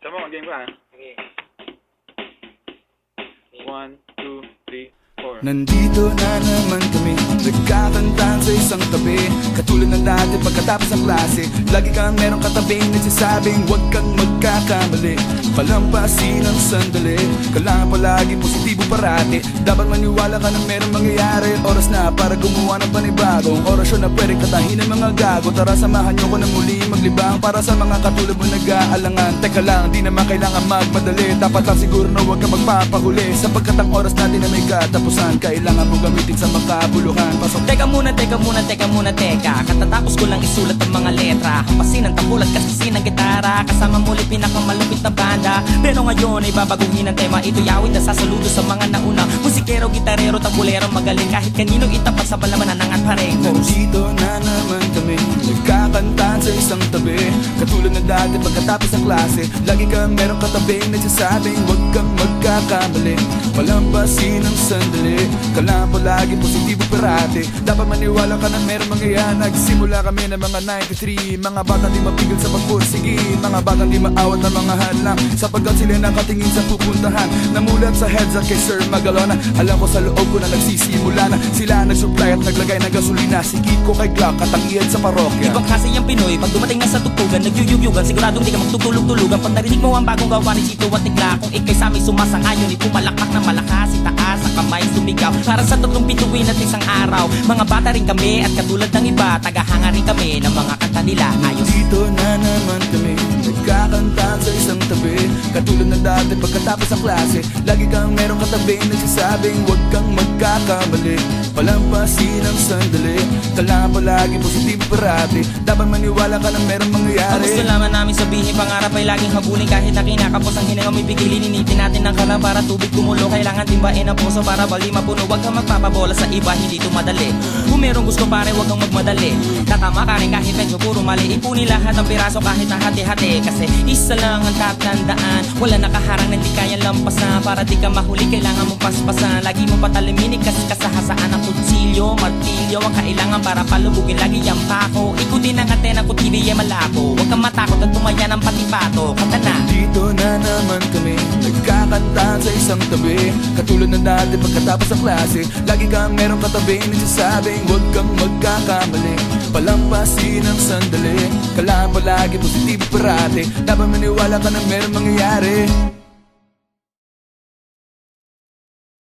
Tama, mag-game ka, ha? Okay. One, two, three. Nandito na naman kami Nagkakantahan sa isang tabi. Katulad ng dati pagkatapos ng klase Lagi kang merong katabing nagsasabing Huwag kang magkakamali. Palampasin ang sandali Kailangan palagi positibo parati. Dapat maniwala ka na merong mangyayari Oras na para gumawa ng panibagong Orasyon na pwede katahin ng mga gago. Tara samahan niyo ko na muli maglibang Para sa mga katulad mo nag-aalangan. Teka lang, di naman kailangan magmadali. Dapat lang siguro na huwag kang magpapahuli. Sapagkat ang oras natin na may katapusan. Kailangan mo gamitin sa makabuluhan Pasok. Teka muna, teka muna, teka muna, teka. Katatapos ko lang isulat ang mga letra. Hampasin ang tabulat kasi ng gitara. Kasama muli pinakamalupit na banda. Pero ngayon ay babaguhin ang tema. Ito yawit na sasaludo sa mga nauna. Musikero, gitarero, tabulero, magaling. Kahit kanino itapat sa balamanan ng at parengos Nandito na naman kami. Nagkakantahan sa isang tabi Katulad ng dati pagkatapos ng klase Lagi kang merong katabing nagsasabing Huwag kang magkakamali. Palampasin ang sandali Kailangan palagi positibo parati Dapat maniwala ka na merong mangyayari. Nagsimula kami ng mga 93 Mga bata di mapigil sa pagpursigi Mga bata di maawat ng mga hadlang Sapagkat sila nakatingin sa pupuntahan. Namulat sa heads at kay Sir Magalona. Alam ko sa loob ko na nagsisimula na. Sila nagsupply at naglagay ng gasolina. Sikit ko kay Glock at ang sa parokya. Ibang klase yung Pinoy. Pag dumating na sa tugtugan Nagyuyugyugan Siguradong di ka magtutulog-tulugan Pag narinig mo ang bagong gawa ni Chito at Tigla. Kung ikay sa amin sumasang-ayon Ipumalakpak na malakas Itaas sa kamay sumigaw. Para sa tatlong bituin at isang araw Mga bata rin kami. At katulad ng iba Tagahanga rin kami Ng mga kanta nila. Ayos. Dito na naman kami Nagkakantahan sa isang tabi. Katulad ng dati pagkatapos ng klase Lagi kang merong katabing nagsasabing Huwag kang magkakamali Palampasin ang sandali. Kailangan palagi positibo parati. Dapat maniwala ka na merong Ang mangyayari gusto lamang namin sabihin Pangarap ay laging habulin. Kahit na kinakapos ang hininga may pigilin. Initin natin ng kalam para tubig kumulo. Kailangan timbain ang puso para bali mapuno. Huwag kang magpapabola sa iba Hindi ito madali. Kung merong gusto pare huwag kang magmadali. Tatama ka rin kahit medyo puro mali. Ipunin lahat ng piraso kahit na hati-hati. Kasi isa lang ang tatandaan. Wala nakaharang na di kaya lampasan. Para di ka mahuli kailangan mong paspasan. Lagi mong pataliminin kasi kasahasaan ang kutsilyo Martilyo ang kailangan para palubugin. Lagi ang pako. Ikutin ang antena kung TV ay malabo Huwag kang matakot at tumaya ng patipato Kanta na. Dito na naman kami Nagkakantahan sa isang tabi. Katulad ng dati pagkatapos ng klase Lagi kang merong katabing nagsasabing Huwag kang magkakamali. Palampasin ang sandali Kailangan palagi positibo parati. Dapat maniwala ka na merong mangyayari